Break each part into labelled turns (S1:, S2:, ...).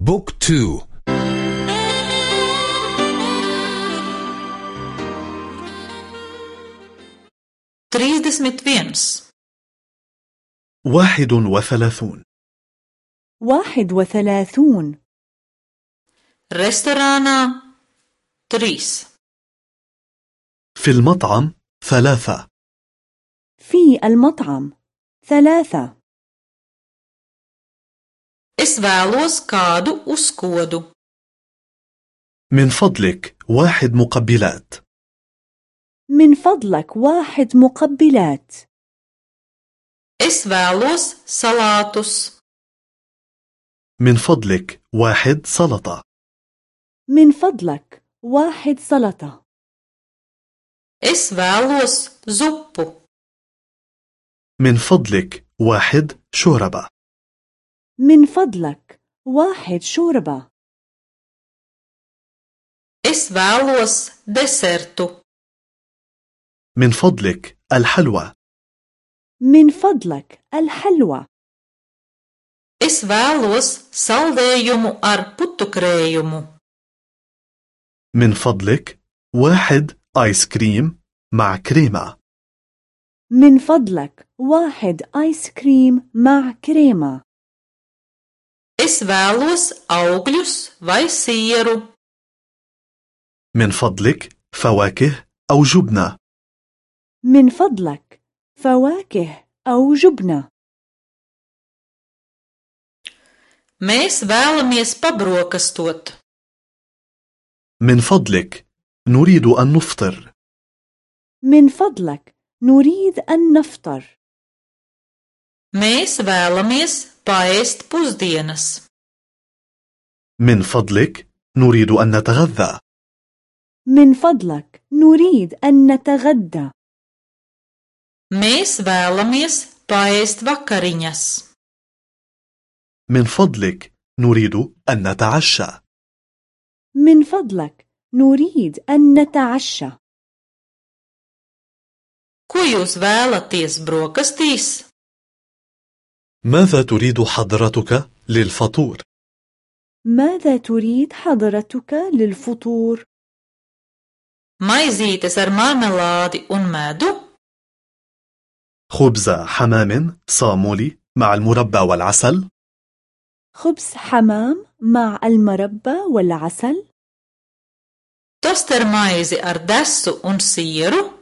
S1: book two.
S2: trīsdesmit viens
S3: واحد وثلاثون.
S4: واحد وثلاثون.
S2: restorānā trīs
S3: في المطعم ثلاثة.
S4: في المطعم ثلاثة.
S2: Es vēlos kādu uzkodu.
S3: من فضلك واحد مقبلات
S4: من فضلك واحد مقبلات
S2: Es vēlos salātus.
S3: من فضلك واحد سلطة
S4: من فضلك واحد سلطة
S2: Es vēlos zupu.
S3: من فضلك واحد شوربة
S4: من فضلك. واحد شوربة.
S2: Es vēlos desertu.
S3: من فضلك الحلوى.
S4: من فضلك الحلوى.
S2: Es vēlos saldējumu ar putukrējumu.
S3: من فضلك واحد آيس كريم مع كريمة.
S4: من فضلك واحد آيس كريم مع كريمة.
S2: Es vēlos augļus vai sieru.
S3: من فضلك فواكه أو جبنة
S4: من فضلك فواكه أو جبنة
S2: Mēs vēlamies pabrokastot.
S3: من فضلك نريد أن نفطر
S4: من فضلك نريد أن نفطر
S2: Mēs vēlamies paēst pusdienas.
S3: من فضلك نريد أن نتغذى
S4: من فضلك نريد أن نتغدى
S2: Mēs vēlamies paēst vakariņas.
S3: من فضلك نريد أن نتعشى
S4: من فضلك نريد أن نتعشى
S2: Ko jūs vēlaties brokastīs?
S3: ماذا تريد حضرتك للفطور؟
S4: ماذا تريد حضرتك للفطور؟
S2: Maizītes ar marmelādi un medu?
S3: خبز حمام صامولي مع المربى والعسل
S4: خبز حمام مع المربى والعسل
S2: Toster maizi ar desu un sieru?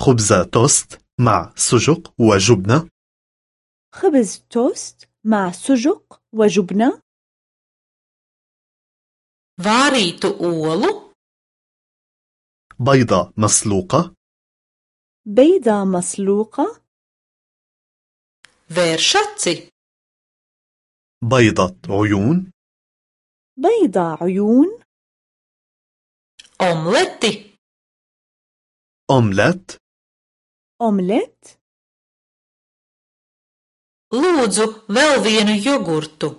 S3: خبز توست مع سجق وجبنة
S4: خبز توست مع سجق وجبنة.
S2: Vārītu olu?
S3: بيضة مسلوقة
S4: بيضة مسلوقة
S2: Vēršaci?
S3: بيضة عيون
S4: بيضة عيون
S2: Omleti?
S3: أومليت
S4: أومليت
S2: Lūdzu, vēl vienu jogurtu.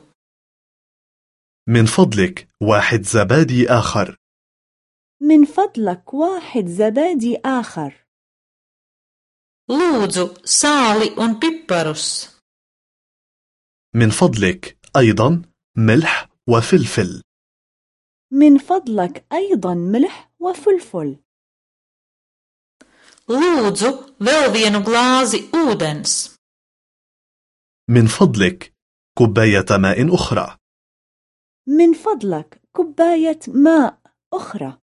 S3: من فضلك واحد زبادي آخر
S4: من فضلك واحد زبادي آخر
S2: Lūdzu, sāli un piparus.
S3: من فضلك أيضا ملح وفلفل
S4: من فضلك أيضا ملح وفلفل
S2: Lūdzu, vēl vienu glāzi ūdens.
S3: من فضلك كوباية ماء أخرى.
S4: من فضلك كوباية ماء أخرى.